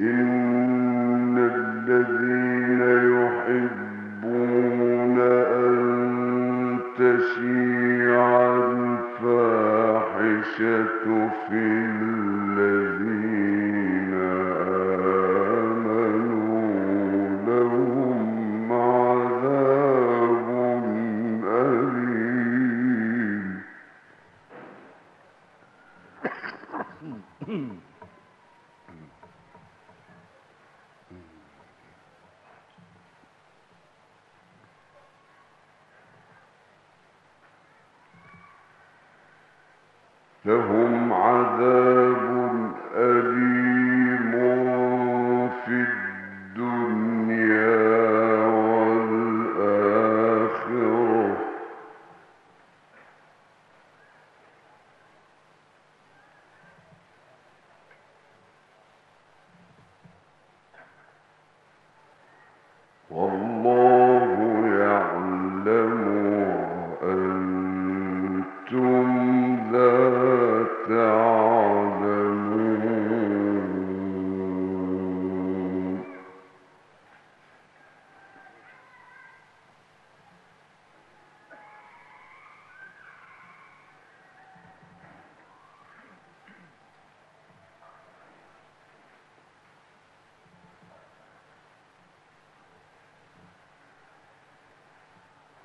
إن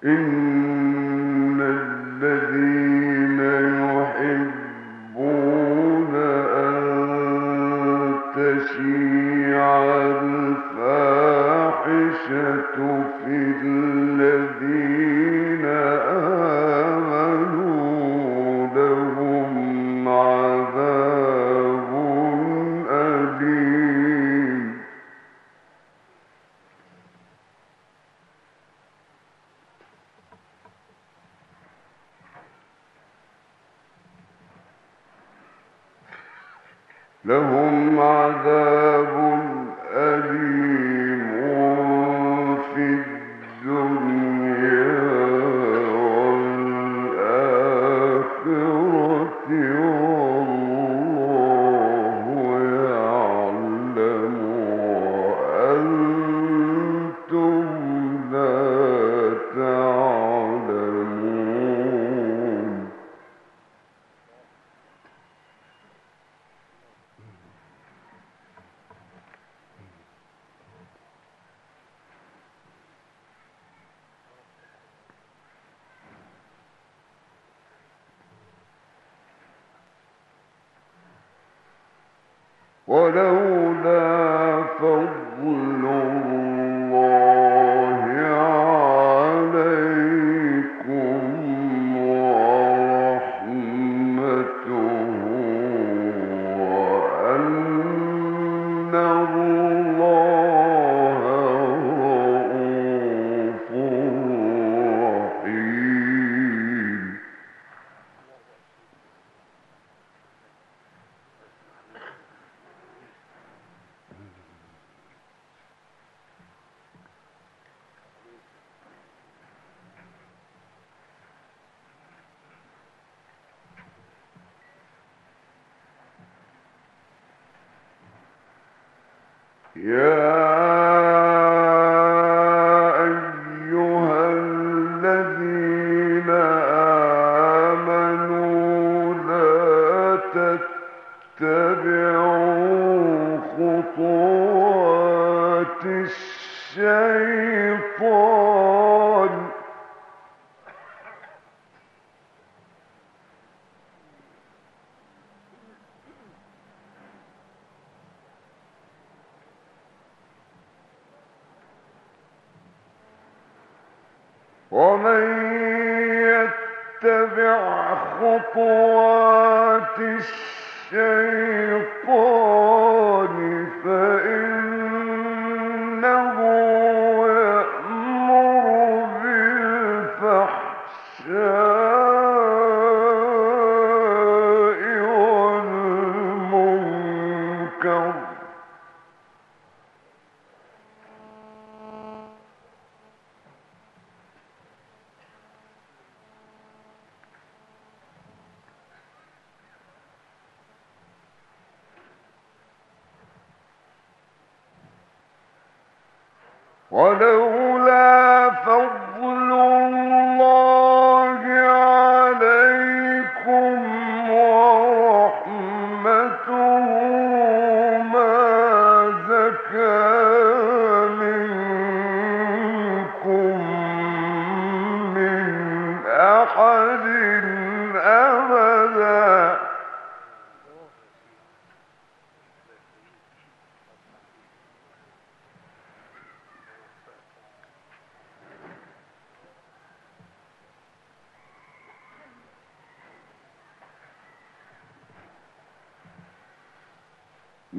إن ولولا خطوات الشيطان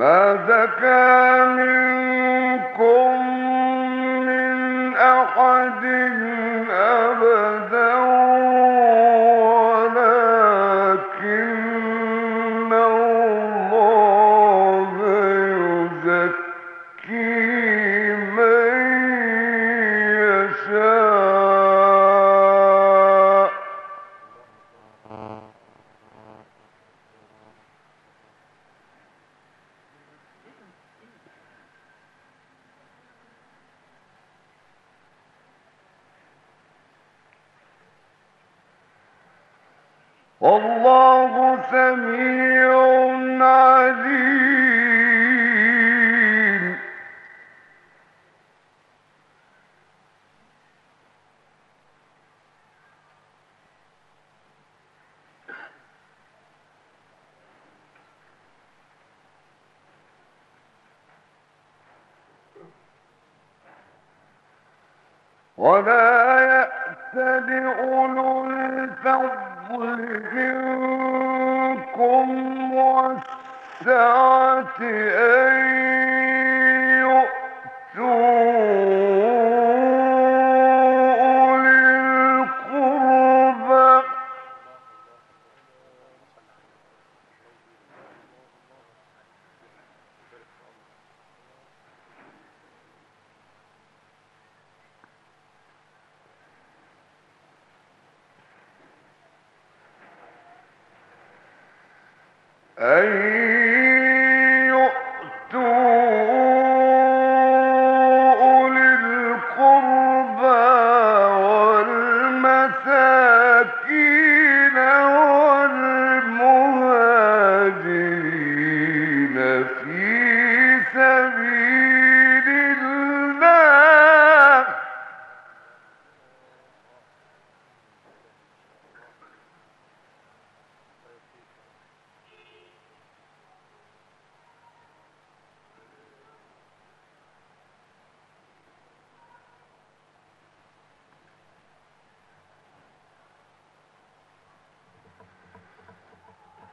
ما زكى من ولا يأتل أولو الفضل منكم والسعة أن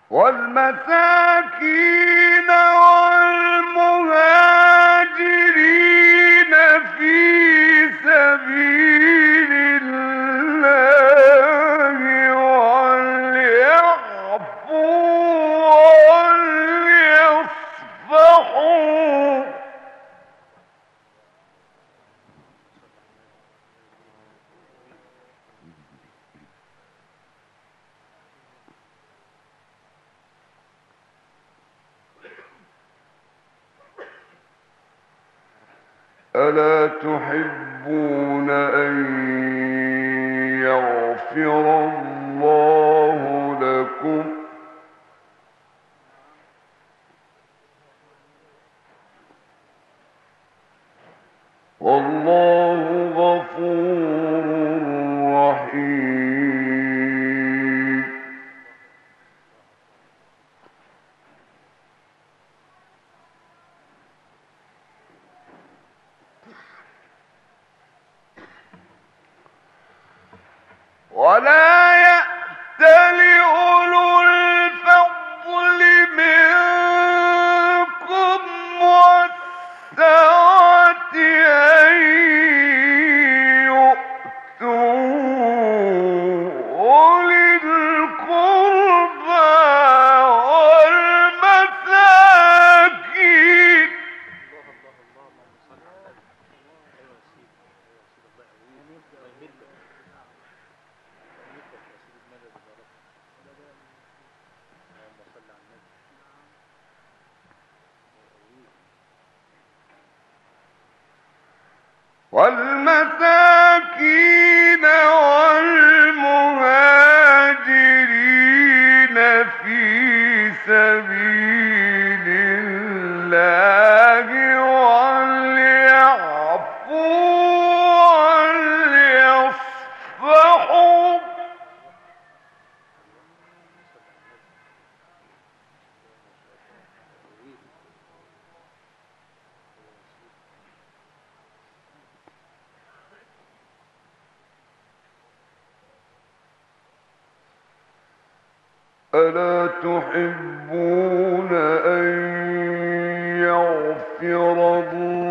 والمساكين يحب ولا ألا تحبون أن يغفر الله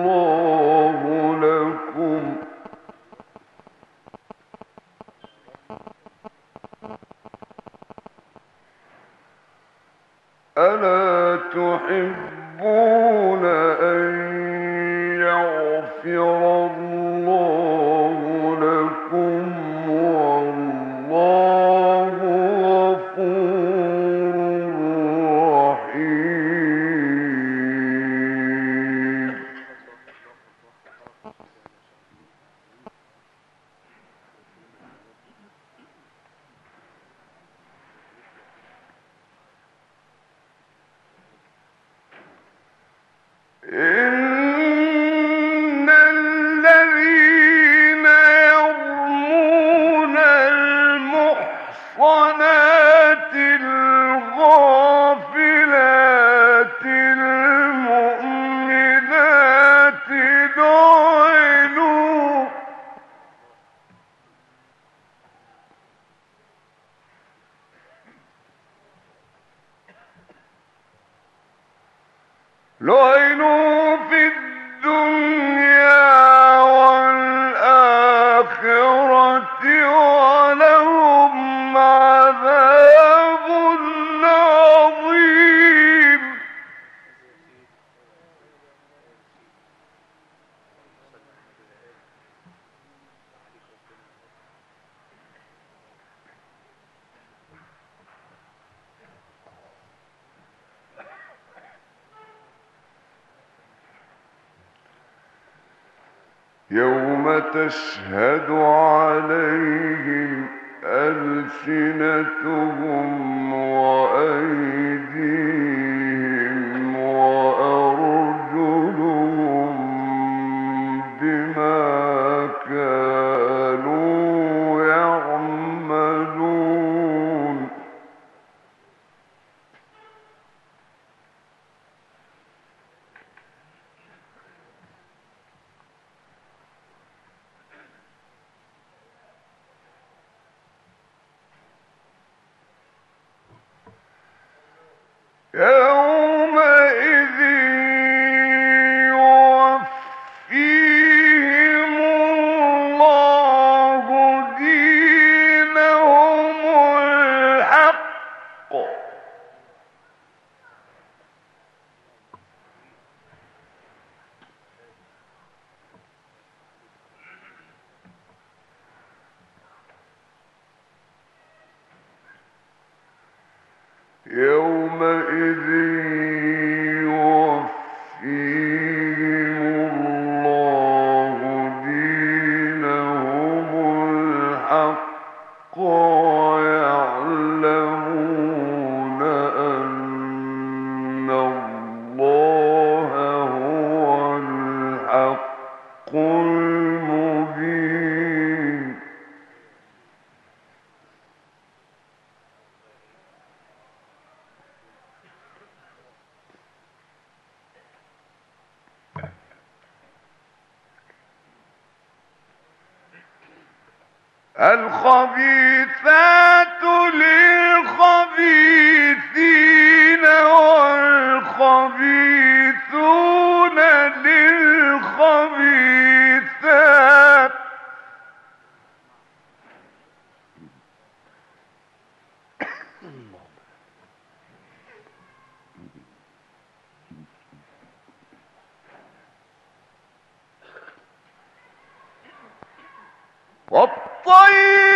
لو تشهد عليهم والطير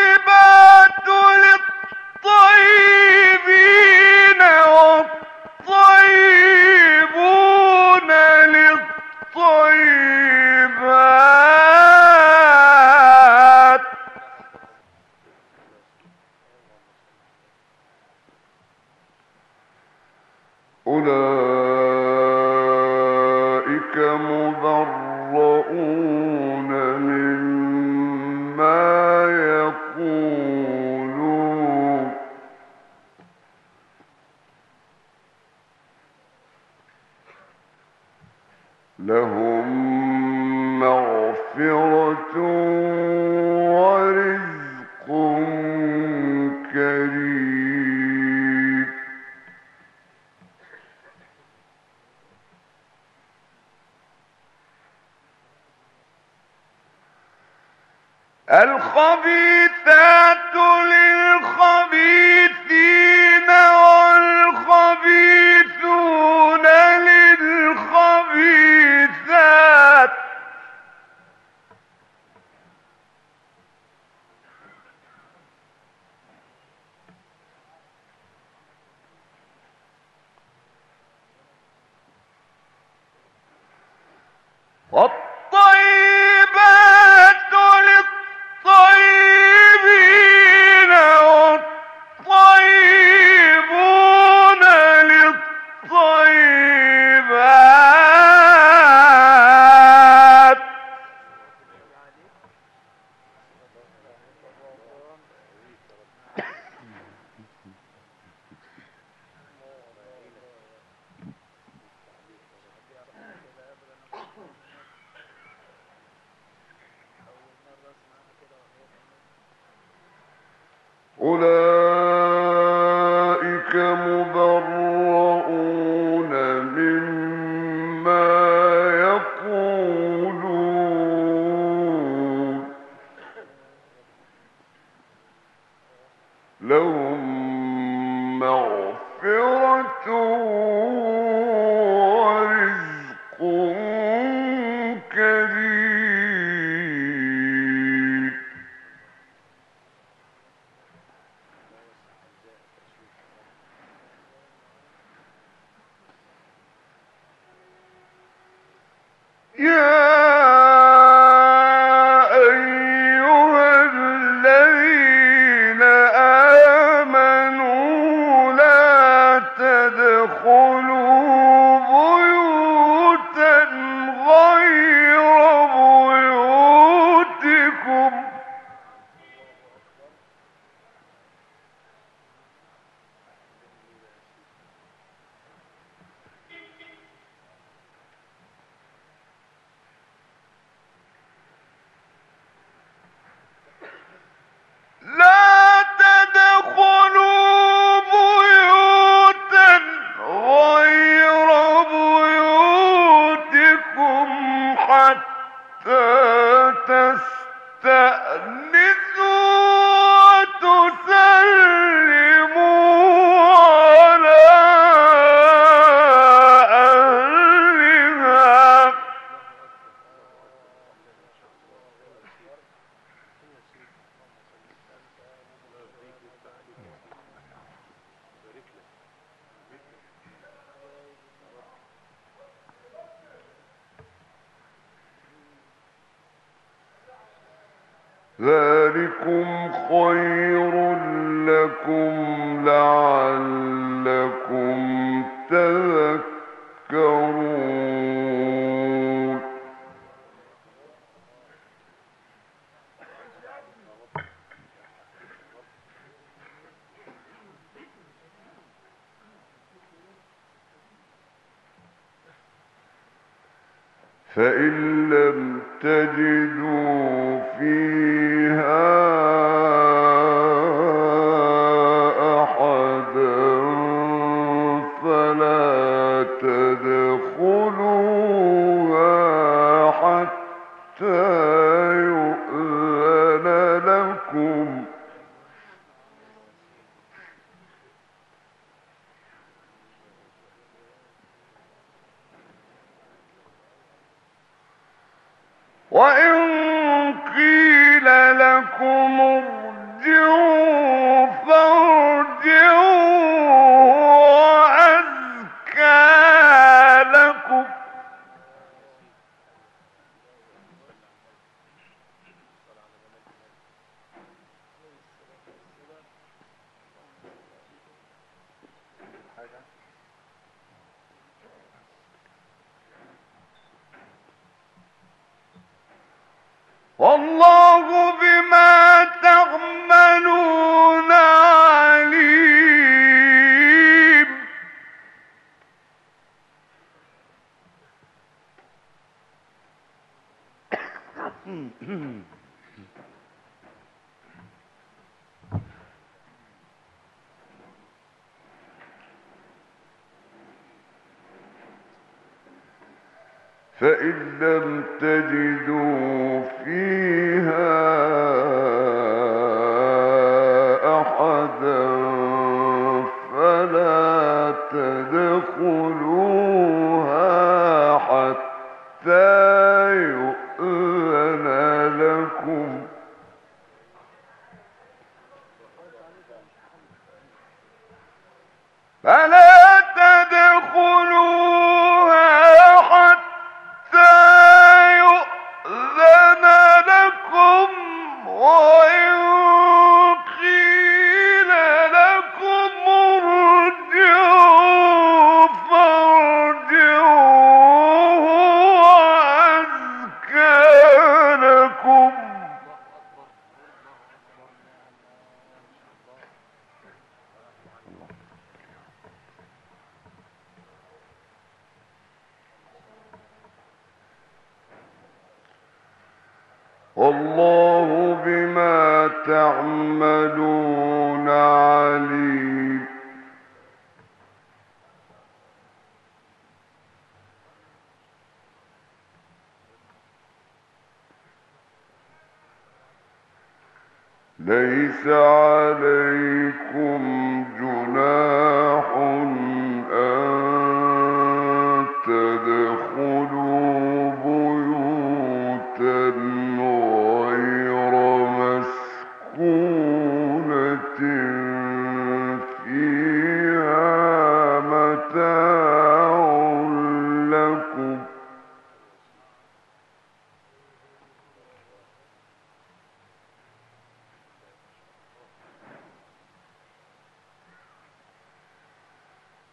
ذلكم خير لكم لعلكم تذكرون فإن لم تجدوا فيها ليس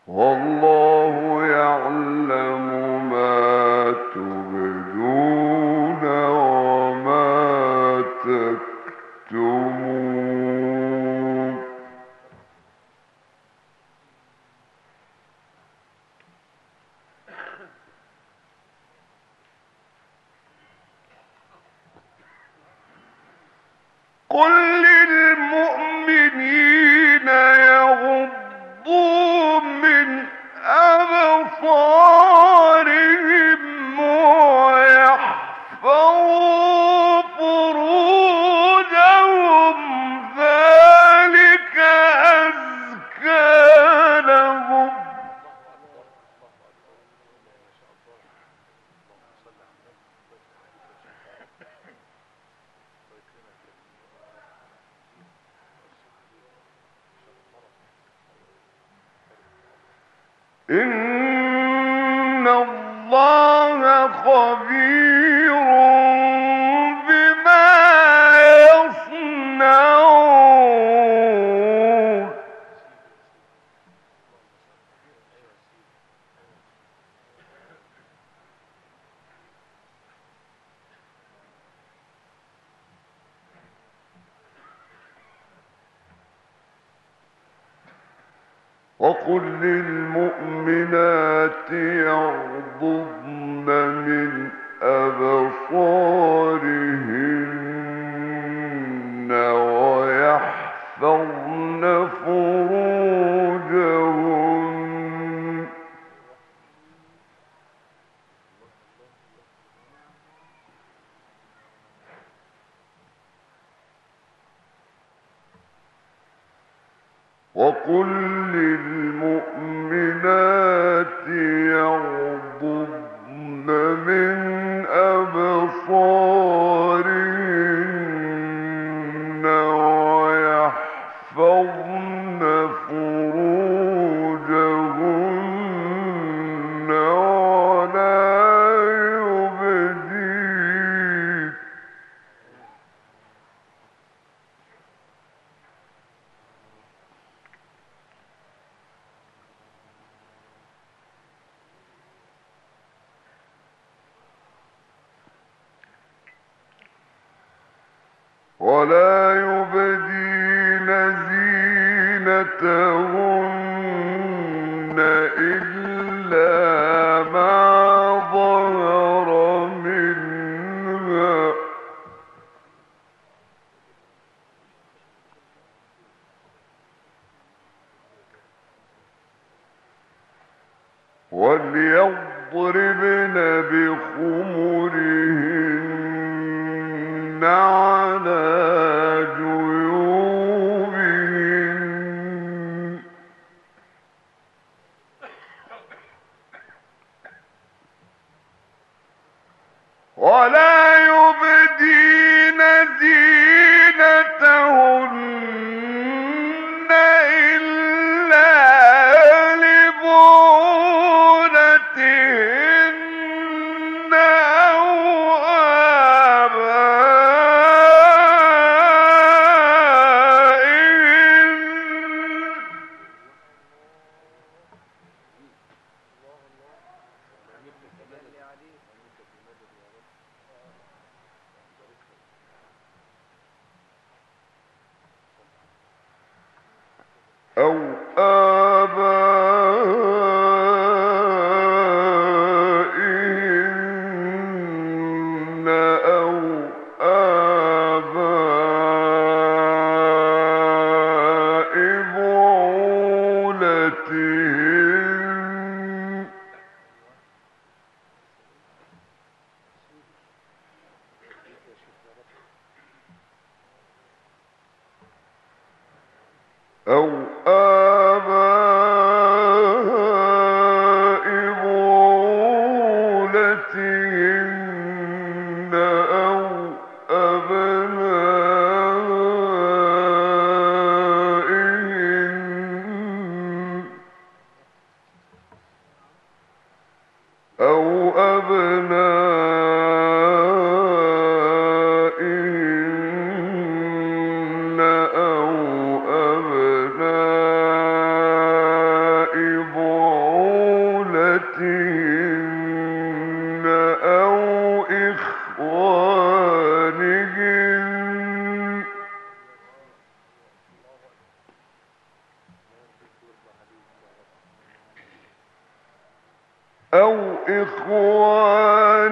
و وقل للمؤمنات يغضبن من أبصارهم ولا أو أو إخوانهم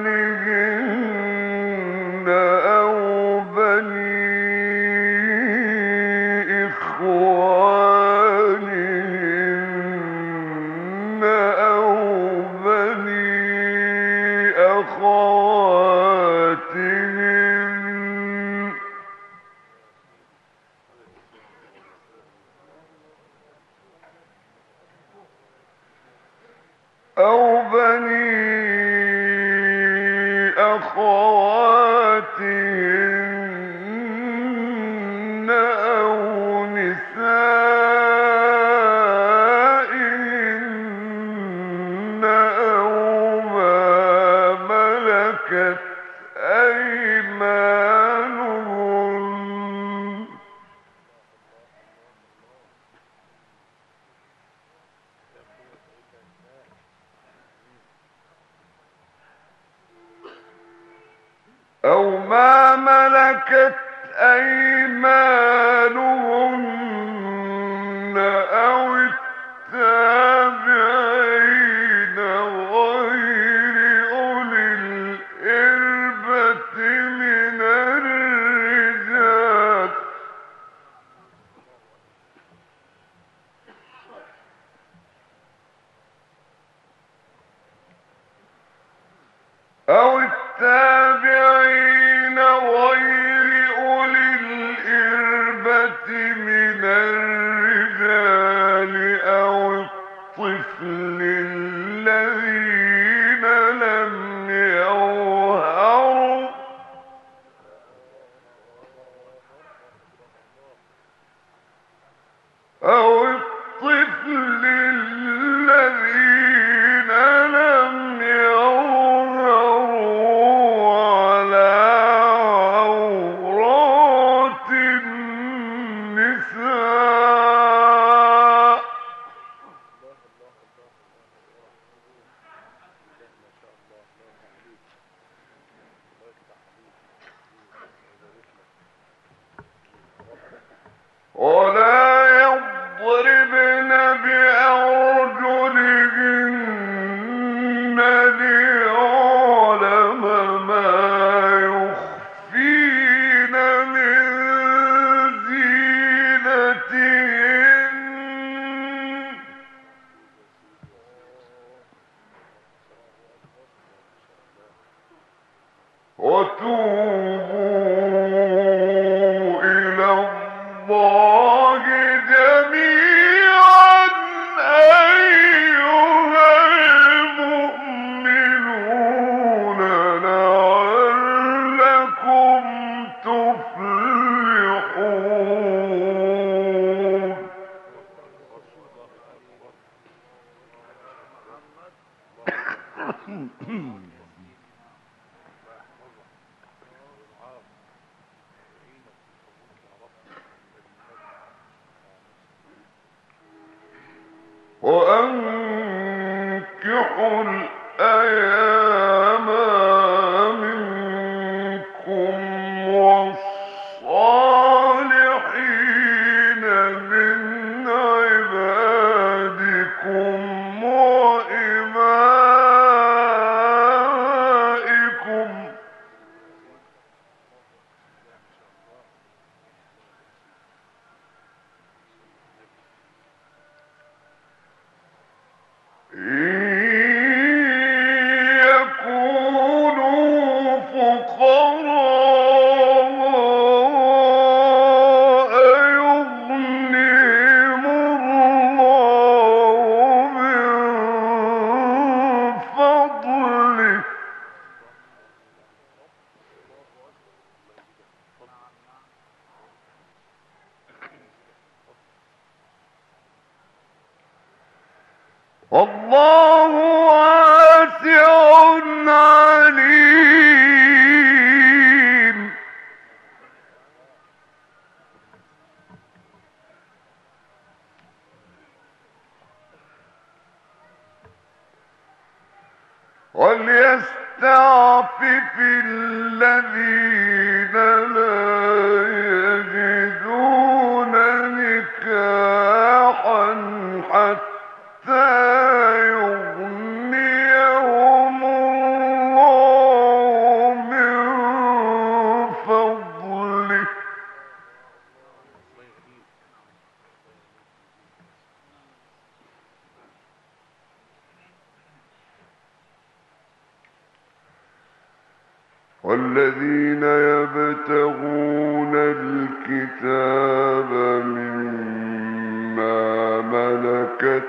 والذين يبتغون الكتاب مما ملكت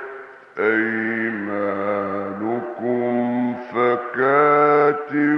أيمانكم فكاتبون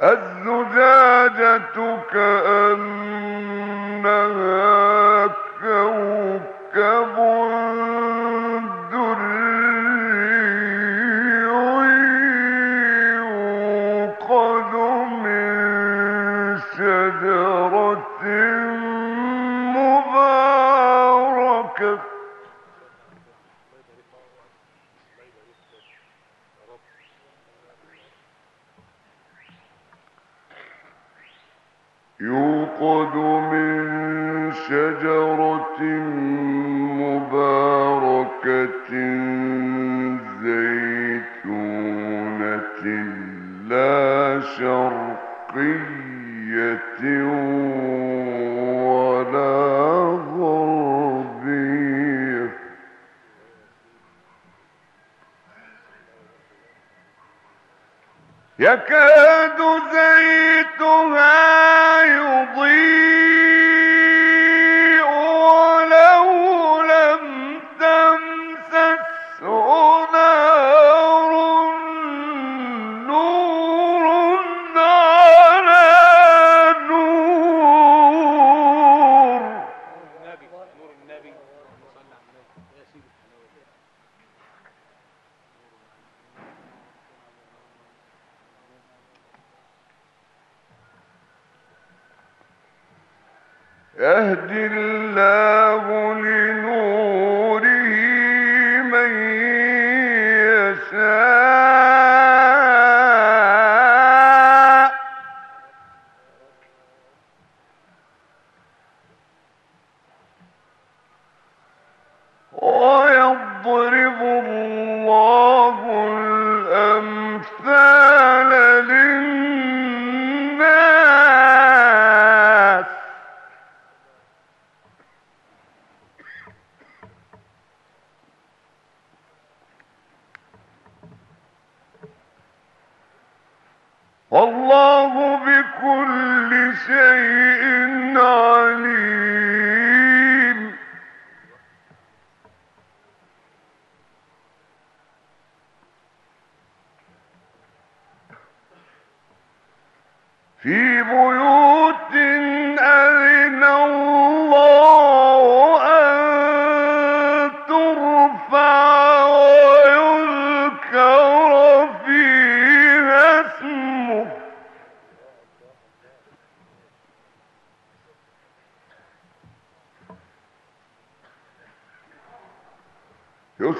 اج یک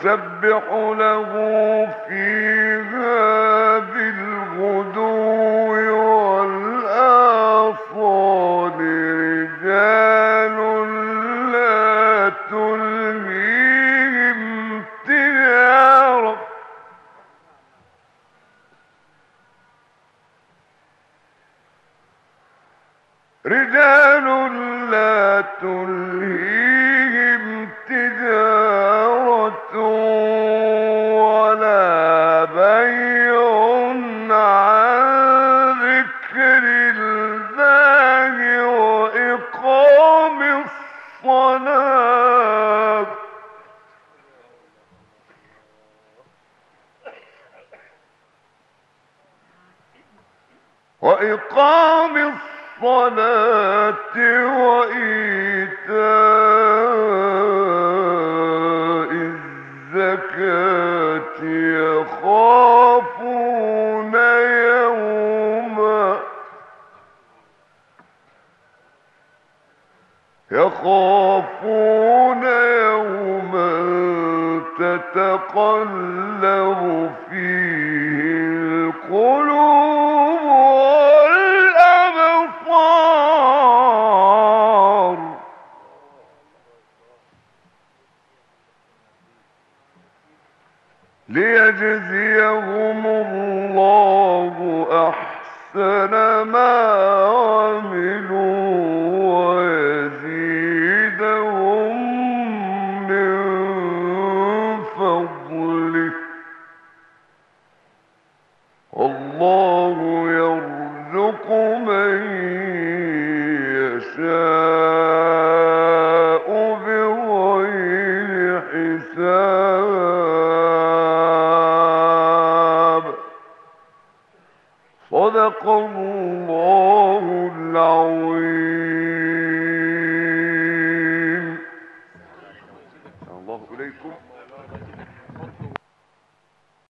يسبح له الزكاة